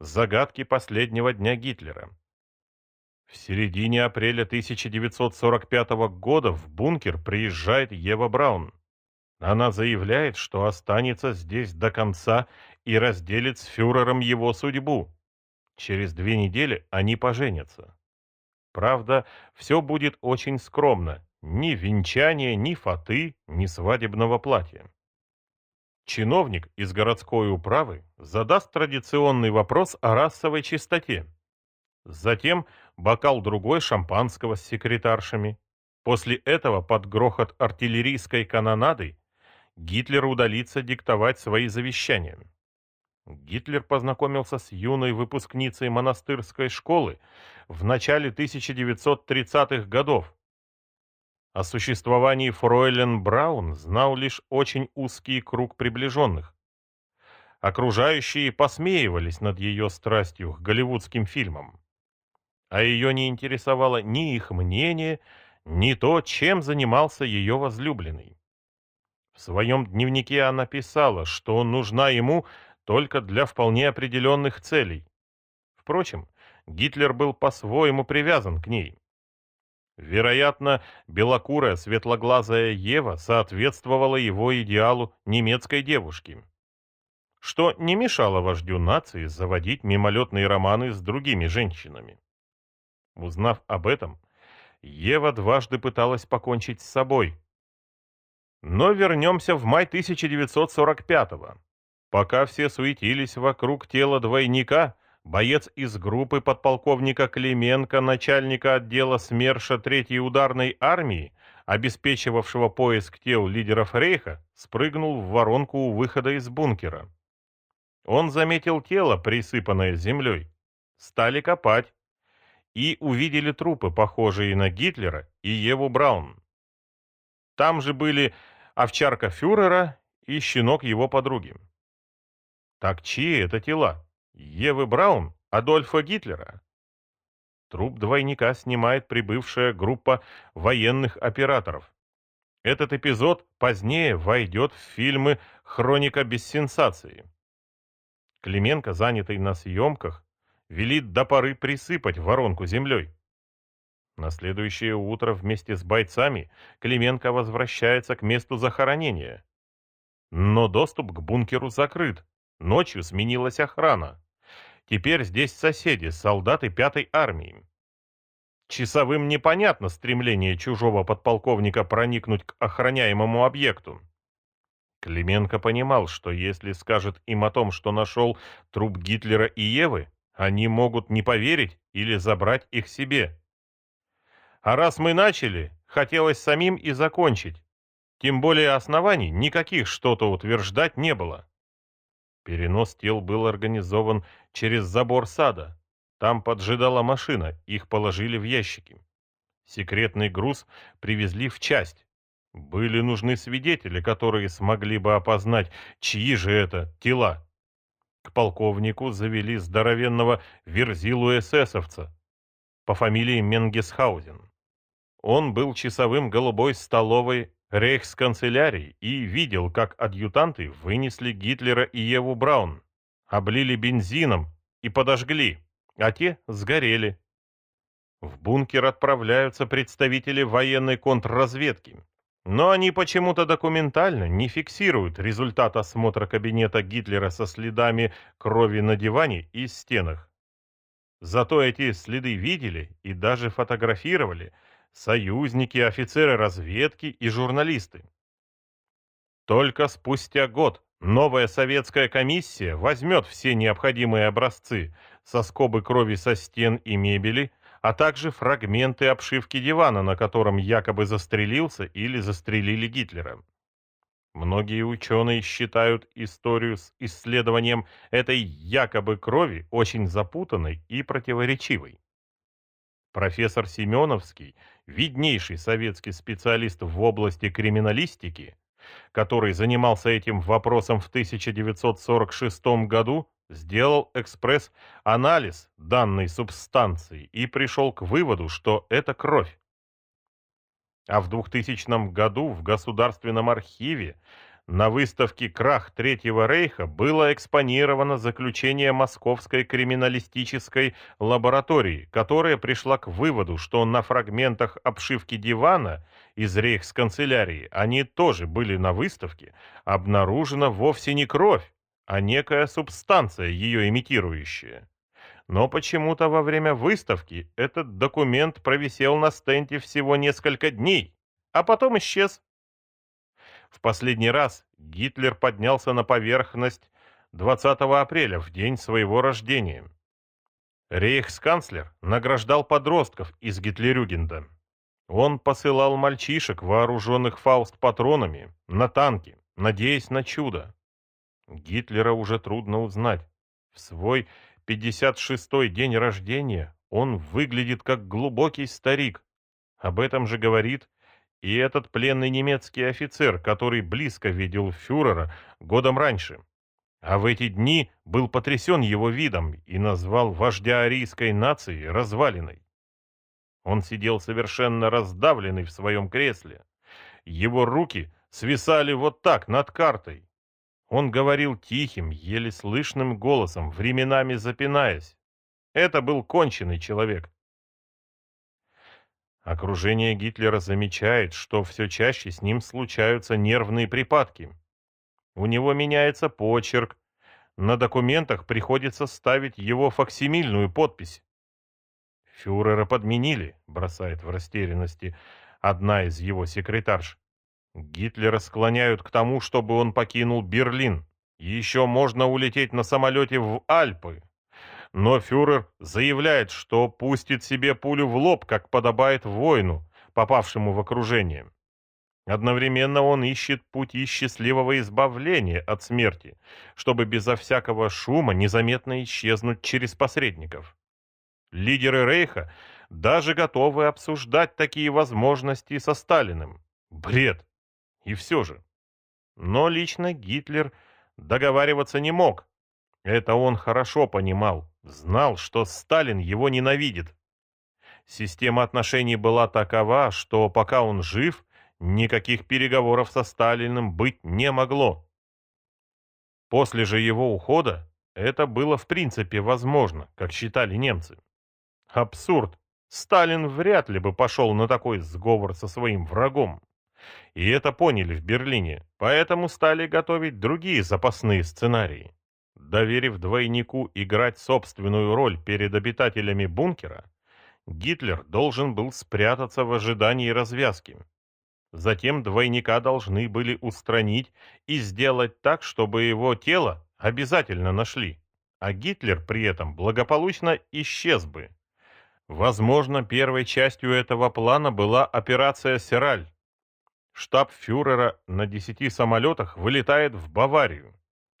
Загадки последнего дня Гитлера. В середине апреля 1945 года в бункер приезжает Ева Браун. Она заявляет, что останется здесь до конца и разделит с фюрером его судьбу. Через две недели они поженятся. Правда, все будет очень скромно. Ни венчания, ни фаты, ни свадебного платья. Чиновник из городской управы задаст традиционный вопрос о расовой чистоте. Затем бокал другой шампанского с секретаршами. После этого под грохот артиллерийской канонады Гитлер удалится диктовать свои завещания. Гитлер познакомился с юной выпускницей монастырской школы в начале 1930-х годов. О существовании Фройлен Браун знал лишь очень узкий круг приближенных. Окружающие посмеивались над ее страстью к голливудским фильмам. А ее не интересовало ни их мнение, ни то, чем занимался ее возлюбленный. В своем дневнике она писала, что нужна ему только для вполне определенных целей. Впрочем, Гитлер был по-своему привязан к ней. Вероятно, белокурая светлоглазая Ева соответствовала его идеалу немецкой девушки, что не мешало вождю нации заводить мимолетные романы с другими женщинами. Узнав об этом, Ева дважды пыталась покончить с собой. Но вернемся в май 1945-го. Пока все суетились вокруг тела двойника, боец из группы подполковника Клименко, начальника отдела СМЕРШа Третьей ударной армии, обеспечивавшего поиск тел лидеров Рейха, спрыгнул в воронку у выхода из бункера. Он заметил тело, присыпанное землей. Стали копать и увидели трупы, похожие на Гитлера и Еву Браун. Там же были овчарка фюрера и щенок его подруги. Так чьи это тела? Евы Браун? Адольфа Гитлера? Труп двойника снимает прибывшая группа военных операторов. Этот эпизод позднее войдет в фильмы «Хроника без сенсации». Клименко, занятый на съемках, велит до поры присыпать воронку землей. На следующее утро вместе с бойцами Клименко возвращается к месту захоронения. Но доступ к бункеру закрыт. Ночью сменилась охрана. Теперь здесь соседи, солдаты пятой армии. Часовым непонятно стремление чужого подполковника проникнуть к охраняемому объекту. Клименко понимал, что если скажет им о том, что нашел труп Гитлера и Евы, они могут не поверить или забрать их себе. А раз мы начали, хотелось самим и закончить. Тем более оснований никаких что-то утверждать не было. Перенос тел был организован через забор сада. Там поджидала машина, их положили в ящики. Секретный груз привезли в часть. Были нужны свидетели, которые смогли бы опознать, чьи же это тела. К полковнику завели здоровенного верзилу эсэсовца по фамилии Менгесхаузен. Он был часовым голубой столовой рейхсканцелярии и видел, как адъютанты вынесли Гитлера и Еву Браун, облили бензином и подожгли, а те сгорели. В бункер отправляются представители военной контрразведки, но они почему-то документально не фиксируют результат осмотра кабинета Гитлера со следами крови на диване и стенах. Зато эти следы видели и даже фотографировали союзники, офицеры разведки и журналисты. Только спустя год новая советская комиссия возьмет все необходимые образцы со скобы крови со стен и мебели, а также фрагменты обшивки дивана, на котором якобы застрелился или застрелили Гитлера. Многие ученые считают историю с исследованием этой якобы крови очень запутанной и противоречивой. Профессор Семеновский, виднейший советский специалист в области криминалистики, который занимался этим вопросом в 1946 году, сделал экспресс-анализ данной субстанции и пришел к выводу, что это кровь. А в 2000 году в Государственном архиве на выставке «Крах Третьего Рейха» было экспонировано заключение Московской криминалистической лаборатории, которая пришла к выводу, что на фрагментах обшивки дивана из рейхсканцелярии, они тоже были на выставке, обнаружена вовсе не кровь, а некая субстанция, ее имитирующая. Но почему-то во время выставки этот документ провисел на стенде всего несколько дней, а потом исчез. В последний раз Гитлер поднялся на поверхность 20 апреля, в день своего рождения. Рейхсканцлер награждал подростков из Гитлерюгенда. Он посылал мальчишек, вооруженных фауст-патронами, на танки, надеясь на чудо. Гитлера уже трудно узнать. В свой 56-й день рождения он выглядит как глубокий старик. Об этом же говорит и этот пленный немецкий офицер, который близко видел фюрера годом раньше. А в эти дни был потрясен его видом и назвал вождя арийской нации развалиной. Он сидел совершенно раздавленный в своем кресле. Его руки свисали вот так над картой. Он говорил тихим, еле слышным голосом, временами запинаясь. Это был конченый человек. Окружение Гитлера замечает, что все чаще с ним случаются нервные припадки. У него меняется почерк, на документах приходится ставить его факсимильную подпись. «Фюрера подменили», — бросает в растерянности одна из его секретарш. Гитлера склоняют к тому, чтобы он покинул Берлин. Еще можно улететь на самолете в Альпы. Но фюрер заявляет, что пустит себе пулю в лоб, как подобает воину, попавшему в окружение. Одновременно он ищет пути счастливого избавления от смерти, чтобы безо всякого шума незаметно исчезнуть через посредников. Лидеры Рейха даже готовы обсуждать такие возможности со Сталиным. Бред! И все же. Но лично Гитлер договариваться не мог. Это он хорошо понимал, знал, что Сталин его ненавидит. Система отношений была такова, что пока он жив, никаких переговоров со Сталиным быть не могло. После же его ухода это было в принципе возможно, как считали немцы. Абсурд. Сталин вряд ли бы пошел на такой сговор со своим врагом. И это поняли в Берлине, поэтому стали готовить другие запасные сценарии. Доверив двойнику играть собственную роль перед обитателями бункера, Гитлер должен был спрятаться в ожидании развязки. Затем двойника должны были устранить и сделать так, чтобы его тело обязательно нашли, а Гитлер при этом благополучно исчез бы. Возможно, первой частью этого плана была операция «Сираль», штаб фюрера на десяти самолетах вылетает в Баварию.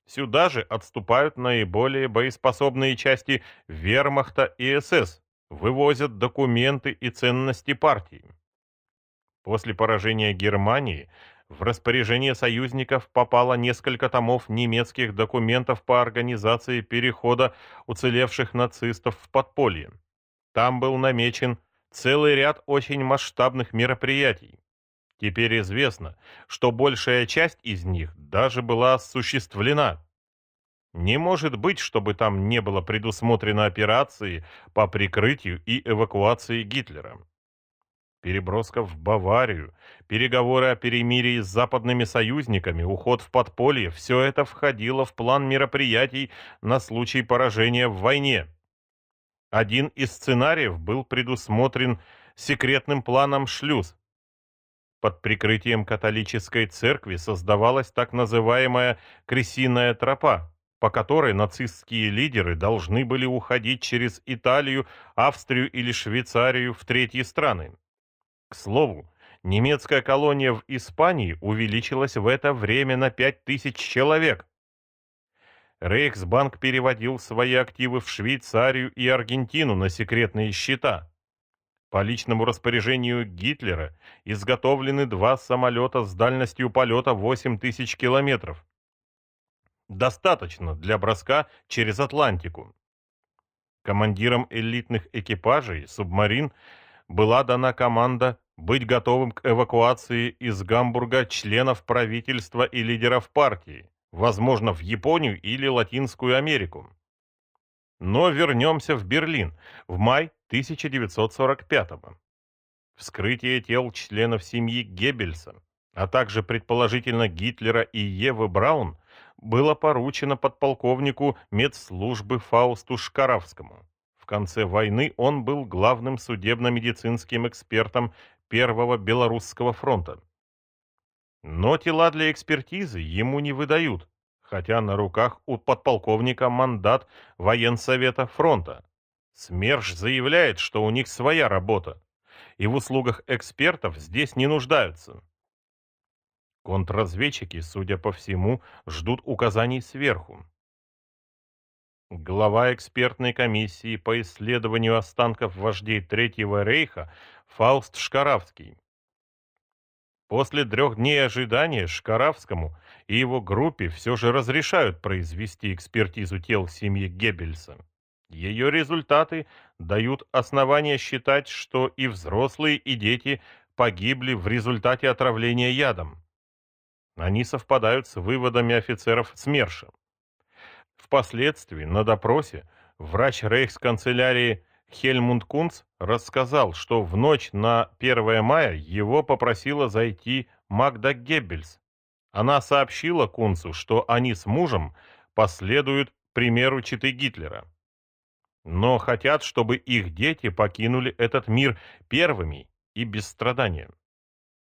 Сюда же отступают наиболее боеспособные части вермахта и СС, вывозят документы и ценности партии. После поражения Германии в распоряжение союзников попало несколько томов немецких документов по организации перехода уцелевших нацистов в подполье. Там был намечен целый ряд очень масштабных мероприятий. Теперь известно, что большая часть из них даже была осуществлена. Не может быть, чтобы там не было предусмотрено операции по прикрытию и эвакуации Гитлера. Переброска в Баварию, переговоры о перемирии с западными союзниками, уход в подполье – все это входило в план мероприятий на случай поражения в войне. Один из сценариев был предусмотрен секретным планом «Шлюз», под прикрытием католической церкви создавалась так называемая «крысиная тропа», по которой нацистские лидеры должны были уходить через Италию, Австрию или Швейцарию в третьи страны. К слову, немецкая колония в Испании увеличилась в это время на 5000 человек. Рейхсбанк переводил свои активы в Швейцарию и Аргентину на секретные счета. По личному распоряжению Гитлера изготовлены два самолета с дальностью полета 8 тысяч километров. Достаточно для броска через Атлантику. Командирам элитных экипажей субмарин была дана команда быть готовым к эвакуации из Гамбурга членов правительства и лидеров партии, возможно, в Японию или Латинскую Америку. Но вернемся в Берлин в май 1945 -го. Вскрытие тел членов семьи Геббельса, а также предположительно Гитлера и Евы Браун было поручено подполковнику медслужбы Фаусту Шкаравскому. В конце войны он был главным судебно-медицинским экспертом Первого Белорусского фронта. Но тела для экспертизы ему не выдают, хотя на руках у подполковника мандат военсовета фронта. СМЕРШ заявляет, что у них своя работа, и в услугах экспертов здесь не нуждаются. Контрразведчики, судя по всему, ждут указаний сверху. Глава экспертной комиссии по исследованию останков вождей Третьего рейха Фауст Шкаравский. После трех дней ожидания Шкаравскому и его группе все же разрешают произвести экспертизу тел семьи Геббельса. Ее результаты дают основания считать, что и взрослые, и дети погибли в результате отравления ядом. Они совпадают с выводами офицеров СМЕРШа. Впоследствии на допросе врач рейхсканцелярии Хельмунд Кунц рассказал, что в ночь на 1 мая его попросила зайти Магда Геббельс. Она сообщила Кунцу, что они с мужем последуют примеру читы Гитлера. Но хотят, чтобы их дети покинули этот мир первыми и без страдания.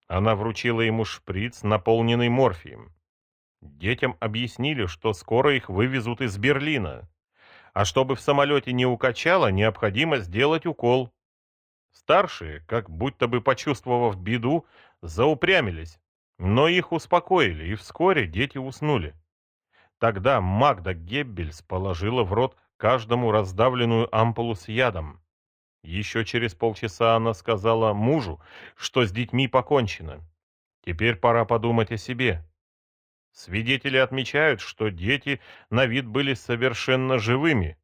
Она вручила ему шприц, наполненный морфием. Детям объяснили, что скоро их вывезут из Берлина. А чтобы в самолете не укачало, необходимо сделать укол. Старшие, как будто бы почувствовав беду, заупрямились, но их успокоили, и вскоре дети уснули. Тогда Магда Геббельс положила в рот каждому раздавленную ампулу с ядом. Еще через полчаса она сказала мужу, что с детьми покончено. Теперь пора подумать о себе. Свидетели отмечают, что дети на вид были совершенно живыми.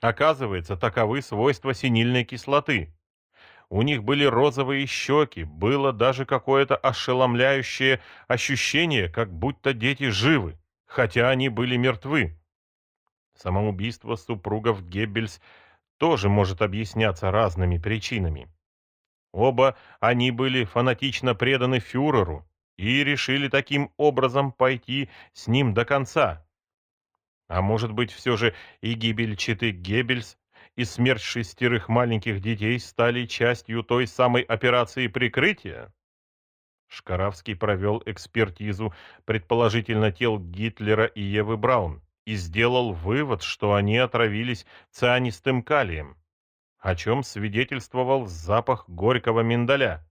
Оказывается, таковы свойства синильной кислоты. У них были розовые щеки, было даже какое-то ошеломляющее ощущение, как будто дети живы, хотя они были мертвы. Самоубийство супругов Геббельс тоже может объясняться разными причинами. Оба они были фанатично преданы фюреру и решили таким образом пойти с ним до конца. А может быть, все же и гибель Читы Геббельс, и смерть шестерых маленьких детей стали частью той самой операции прикрытия? Шкаравский провел экспертизу, предположительно, тел Гитлера и Евы Браун и сделал вывод, что они отравились цианистым калием, о чем свидетельствовал запах горького миндаля.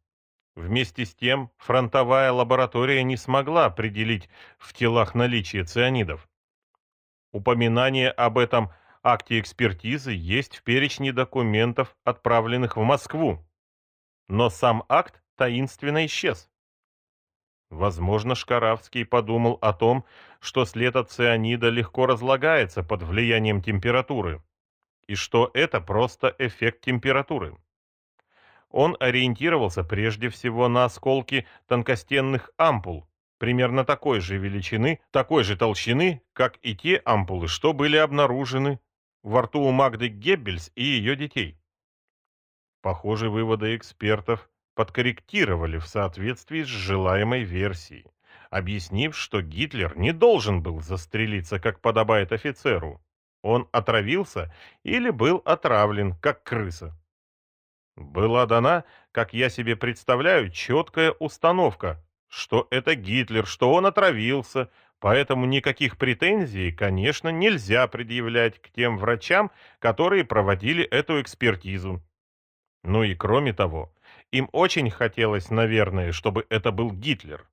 Вместе с тем, фронтовая лаборатория не смогла определить в телах наличие цианидов. Упоминание об этом акте экспертизы есть в перечне документов, отправленных в Москву. Но сам акт таинственно исчез. Возможно, Шкаравский подумал о том, что след от цианида легко разлагается под влиянием температуры, и что это просто эффект температуры. Он ориентировался прежде всего на осколки тонкостенных ампул, примерно такой же величины, такой же толщины, как и те ампулы, что были обнаружены во рту у Магды Геббельс и ее детей. Похоже, выводы экспертов подкорректировали в соответствии с желаемой версией, объяснив, что Гитлер не должен был застрелиться, как подобает офицеру. Он отравился или был отравлен, как крыса. Была дана, как я себе представляю, четкая установка, что это Гитлер, что он отравился, поэтому никаких претензий, конечно, нельзя предъявлять к тем врачам, которые проводили эту экспертизу. Ну и кроме того, им очень хотелось, наверное, чтобы это был Гитлер.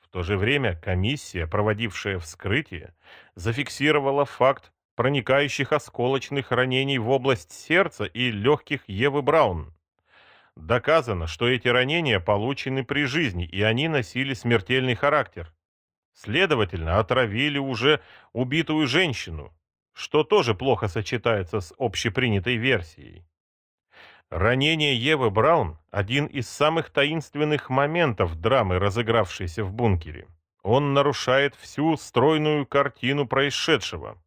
В то же время комиссия, проводившая вскрытие, зафиксировала факт проникающих осколочных ранений в область сердца и легких Евы Браун. Доказано, что эти ранения получены при жизни, и они носили смертельный характер. Следовательно, отравили уже убитую женщину, что тоже плохо сочетается с общепринятой версией. Ранение Евы Браун – один из самых таинственных моментов драмы, разыгравшейся в бункере. Он нарушает всю стройную картину происшедшего.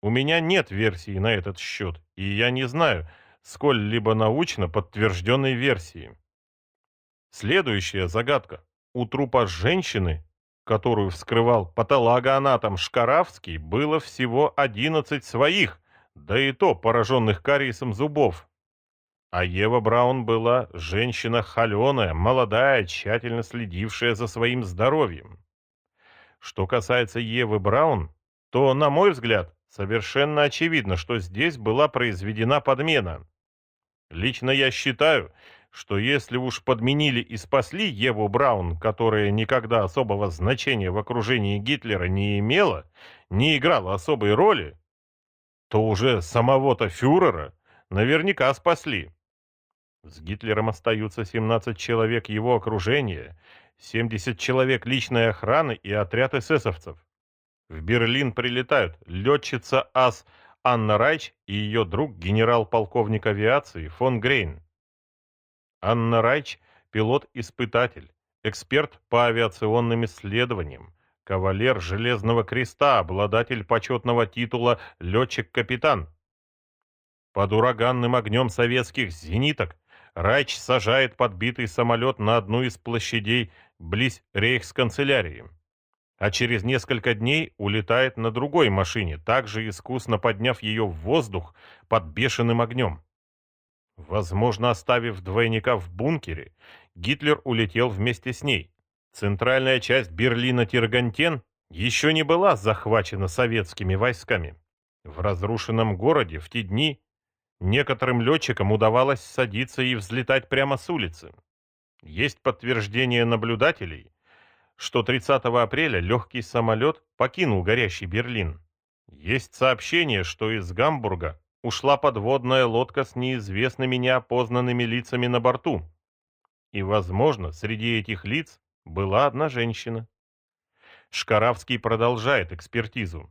У меня нет версии на этот счет, и я не знаю сколь-либо научно подтвержденной версии. Следующая загадка. У трупа женщины, которую вскрывал патологоанатом Шкаравский, было всего 11 своих, да и то пораженных кариесом зубов. А Ева Браун была женщина холеная, молодая, тщательно следившая за своим здоровьем. Что касается Евы Браун, то, на мой взгляд, совершенно очевидно, что здесь была произведена подмена. Лично я считаю, что если уж подменили и спасли Еву Браун, которая никогда особого значения в окружении Гитлера не имела, не играла особой роли, то уже самого-то фюрера наверняка спасли. С Гитлером остаются 17 человек его окружения, 70 человек личной охраны и отряд эсэсовцев. В Берлин прилетают летчица АС Анна Райч и ее друг генерал-полковник авиации фон Грейн. Анна Райч – пилот-испытатель, эксперт по авиационным исследованиям, кавалер Железного Креста, обладатель почетного титула «Летчик-капитан». Под ураганным огнем советских зениток Райч сажает подбитый самолет на одну из площадей близ рейхсканцелярии. А через несколько дней улетает на другой машине, также искусно подняв ее в воздух под бешеным огнем. Возможно, оставив двойника в бункере, Гитлер улетел вместе с ней. Центральная часть Берлина-Тиргантен еще не была захвачена советскими войсками. В разрушенном городе в те дни Некоторым летчикам удавалось садиться и взлетать прямо с улицы. Есть подтверждение наблюдателей, что 30 апреля легкий самолет покинул горящий Берлин. Есть сообщение, что из Гамбурга ушла подводная лодка с неизвестными неопознанными лицами на борту. И, возможно, среди этих лиц была одна женщина. Шкаравский продолжает экспертизу.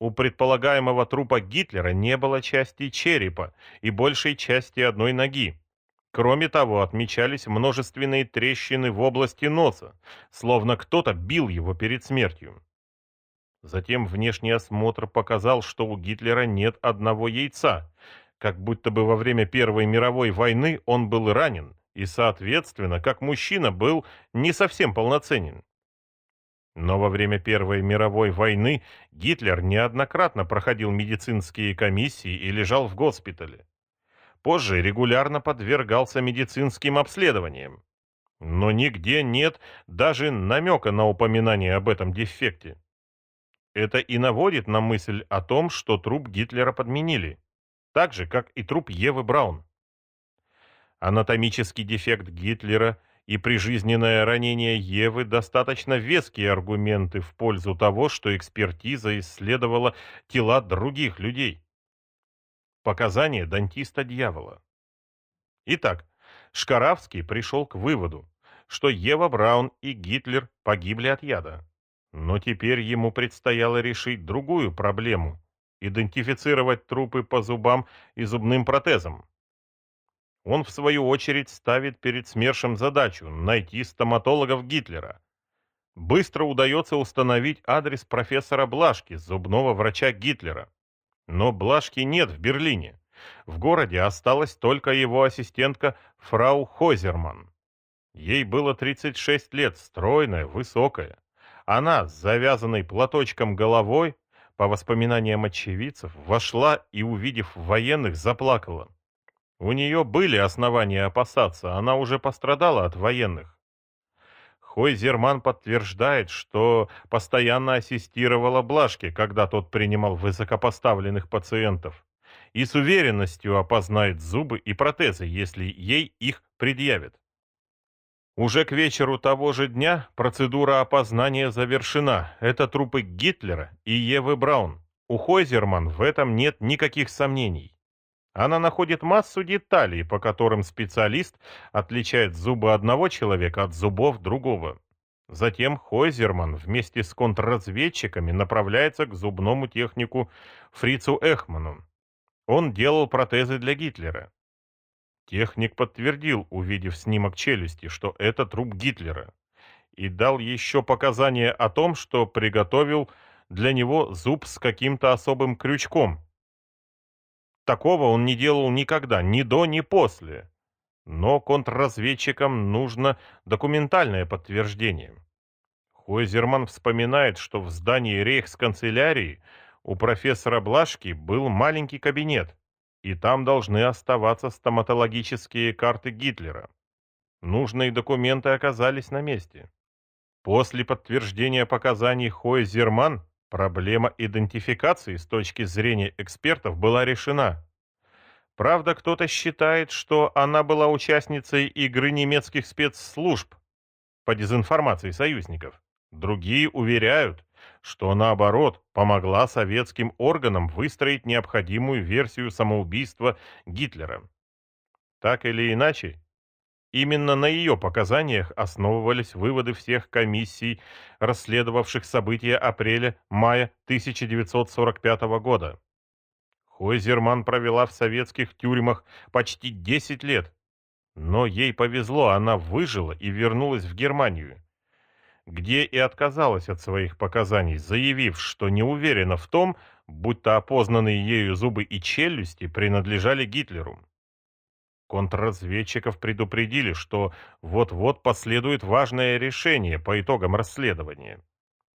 У предполагаемого трупа Гитлера не было части черепа и большей части одной ноги. Кроме того, отмечались множественные трещины в области носа, словно кто-то бил его перед смертью. Затем внешний осмотр показал, что у Гитлера нет одного яйца, как будто бы во время Первой мировой войны он был ранен и, соответственно, как мужчина был не совсем полноценен. Но во время Первой мировой войны Гитлер неоднократно проходил медицинские комиссии и лежал в госпитале. Позже регулярно подвергался медицинским обследованиям. Но нигде нет даже намека на упоминание об этом дефекте. Это и наводит на мысль о том, что труп Гитлера подменили, так же, как и труп Евы Браун. Анатомический дефект Гитлера – и прижизненное ранение Евы достаточно веские аргументы в пользу того, что экспертиза исследовала тела других людей. Показания дантиста дьявола. Итак, Шкаравский пришел к выводу, что Ева Браун и Гитлер погибли от яда. Но теперь ему предстояло решить другую проблему – идентифицировать трупы по зубам и зубным протезам. Он, в свою очередь, ставит перед СМЕРШем задачу найти стоматологов Гитлера. Быстро удается установить адрес профессора Блашки, зубного врача Гитлера. Но Блашки нет в Берлине. В городе осталась только его ассистентка фрау Хозерман. Ей было 36 лет, стройная, высокая. Она с завязанной платочком головой, по воспоминаниям очевидцев, вошла и, увидев военных, заплакала. У нее были основания опасаться, она уже пострадала от военных. Хойзерман подтверждает, что постоянно ассистировала Блашке, когда тот принимал высокопоставленных пациентов, и с уверенностью опознает зубы и протезы, если ей их предъявят. Уже к вечеру того же дня процедура опознания завершена. Это трупы Гитлера и Евы Браун. У Хойзерман в этом нет никаких сомнений. Она находит массу деталей, по которым специалист отличает зубы одного человека от зубов другого. Затем Хойзерман вместе с контрразведчиками направляется к зубному технику Фрицу Эхману. Он делал протезы для Гитлера. Техник подтвердил, увидев снимок челюсти, что это труп Гитлера, и дал еще показания о том, что приготовил для него зуб с каким-то особым крючком. Такого он не делал никогда, ни до, ни после. Но контрразведчикам нужно документальное подтверждение. Хойзерман вспоминает, что в здании рейхсканцелярии у профессора Блашки был маленький кабинет, и там должны оставаться стоматологические карты Гитлера. Нужные документы оказались на месте. После подтверждения показаний Хойзерман проблема идентификации с точки зрения экспертов была решена. Правда, кто-то считает, что она была участницей игры немецких спецслужб по дезинформации союзников. Другие уверяют, что наоборот помогла советским органам выстроить необходимую версию самоубийства Гитлера. Так или иначе, именно на ее показаниях основывались выводы всех комиссий, расследовавших события апреля-мая 1945 года. Хойзерман провела в советских тюрьмах почти 10 лет. Но ей повезло, она выжила и вернулась в Германию, где и отказалась от своих показаний, заявив, что не уверена в том, будто опознанные ею зубы и челюсти принадлежали Гитлеру. Контрразведчиков предупредили, что вот-вот последует важное решение по итогам расследования.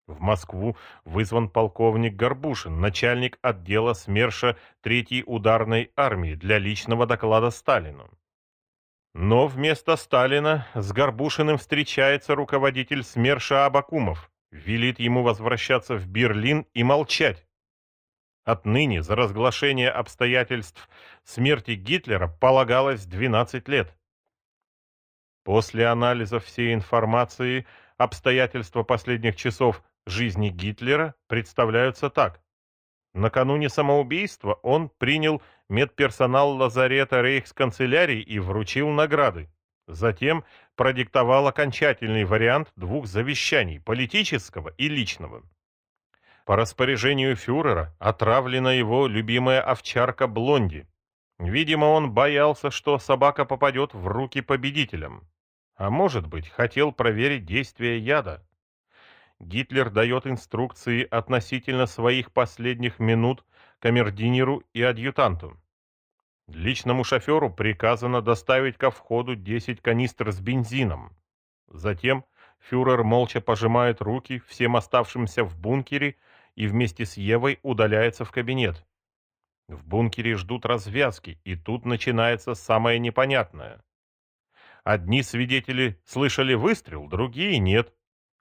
В Москву вызван полковник Горбушин, начальник отдела СМЕРШа Третьей ударной армии для личного доклада Сталину. Но вместо Сталина с Горбушиным встречается руководитель СМЕРШа Абакумов, велит ему возвращаться в Берлин и молчать. Отныне за разглашение обстоятельств смерти Гитлера полагалось 12 лет. После анализа всей информации обстоятельства последних часов жизни Гитлера представляются так. Накануне самоубийства он принял медперсонал лазарета рейхсканцелярии и вручил награды. Затем продиктовал окончательный вариант двух завещаний – политического и личного. По распоряжению фюрера отравлена его любимая овчарка Блонди. Видимо, он боялся, что собака попадет в руки победителям. А может быть, хотел проверить действие яда. Гитлер дает инструкции относительно своих последних минут камердинеру и адъютанту. Личному шоферу приказано доставить ко входу 10 канистр с бензином. Затем фюрер молча пожимает руки всем оставшимся в бункере и вместе с Евой удаляется в кабинет. В бункере ждут развязки, и тут начинается самое непонятное. Одни свидетели слышали выстрел, другие нет.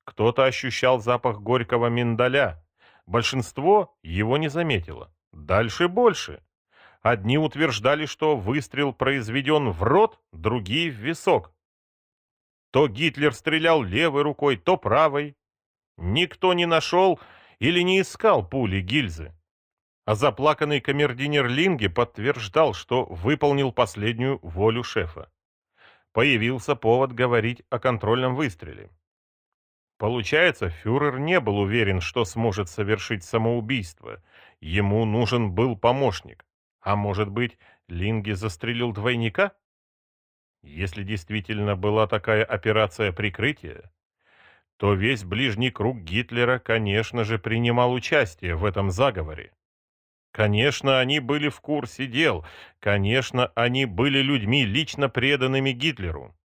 Кто-то ощущал запах горького миндаля. Большинство его не заметило. Дальше больше. Одни утверждали, что выстрел произведен в рот, другие в висок. То Гитлер стрелял левой рукой, то правой. Никто не нашел или не искал пули гильзы. А заплаканный камердинер Линге подтверждал, что выполнил последнюю волю шефа. Появился повод говорить о контрольном выстреле. Получается, фюрер не был уверен, что сможет совершить самоубийство. Ему нужен был помощник. А может быть, Линги застрелил двойника? Если действительно была такая операция прикрытия, то весь ближний круг Гитлера, конечно же, принимал участие в этом заговоре. Конечно, они были в курсе дел, конечно, они были людьми, лично преданными Гитлеру.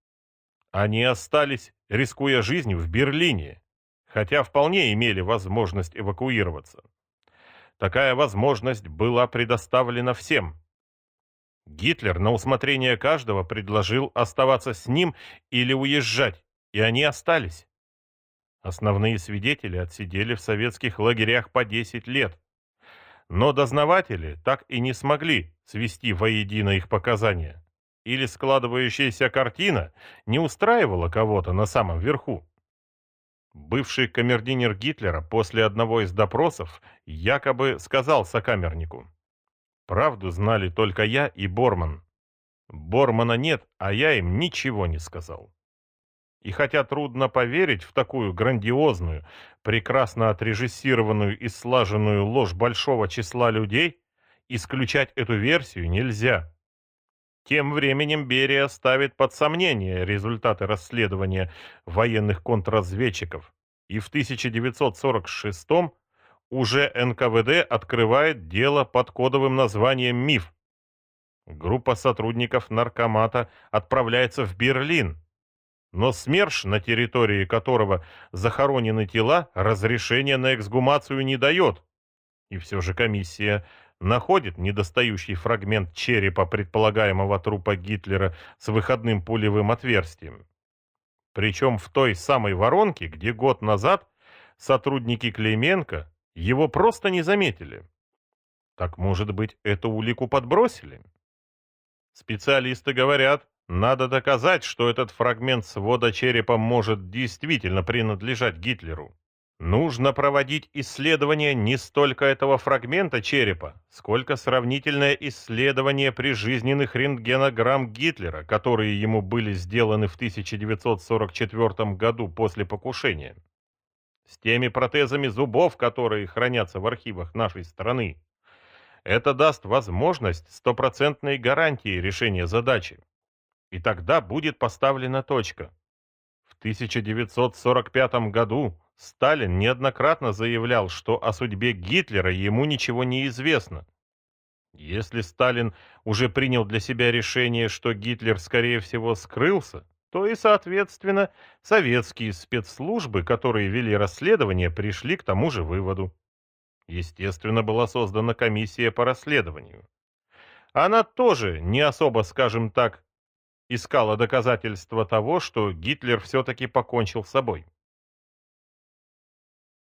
Они остались рискуя жизнью в Берлине, хотя вполне имели возможность эвакуироваться. Такая возможность была предоставлена всем. Гитлер на усмотрение каждого предложил оставаться с ним или уезжать, и они остались. Основные свидетели отсидели в советских лагерях по 10 лет. Но дознаватели так и не смогли свести воедино их показания или складывающаяся картина не устраивала кого-то на самом верху. Бывший камердинер Гитлера после одного из допросов якобы сказал сокамернику. «Правду знали только я и Борман. Бормана нет, а я им ничего не сказал». И хотя трудно поверить в такую грандиозную, прекрасно отрежиссированную и слаженную ложь большого числа людей, исключать эту версию нельзя. Тем временем Берия ставит под сомнение результаты расследования военных контрразведчиков, и в 1946 уже НКВД открывает дело под кодовым названием «МИФ». Группа сотрудников наркомата отправляется в Берлин, но СМЕРШ, на территории которого захоронены тела, разрешения на эксгумацию не дает. И все же комиссия находит недостающий фрагмент черепа предполагаемого трупа Гитлера с выходным пулевым отверстием. Причем в той самой воронке, где год назад сотрудники Клейменко его просто не заметили. Так, может быть, эту улику подбросили? Специалисты говорят, надо доказать, что этот фрагмент свода черепа может действительно принадлежать Гитлеру. Нужно проводить исследование не столько этого фрагмента черепа, сколько сравнительное исследование прижизненных рентгенограмм Гитлера, которые ему были сделаны в 1944 году после покушения. С теми протезами зубов, которые хранятся в архивах нашей страны. Это даст возможность стопроцентной гарантии решения задачи. И тогда будет поставлена точка. В 1945 году Сталин неоднократно заявлял, что о судьбе Гитлера ему ничего не известно. Если Сталин уже принял для себя решение, что Гитлер, скорее всего, скрылся, то и, соответственно, советские спецслужбы, которые вели расследование, пришли к тому же выводу. Естественно, была создана комиссия по расследованию. Она тоже не особо, скажем так, искала доказательства того, что Гитлер все-таки покончил с собой.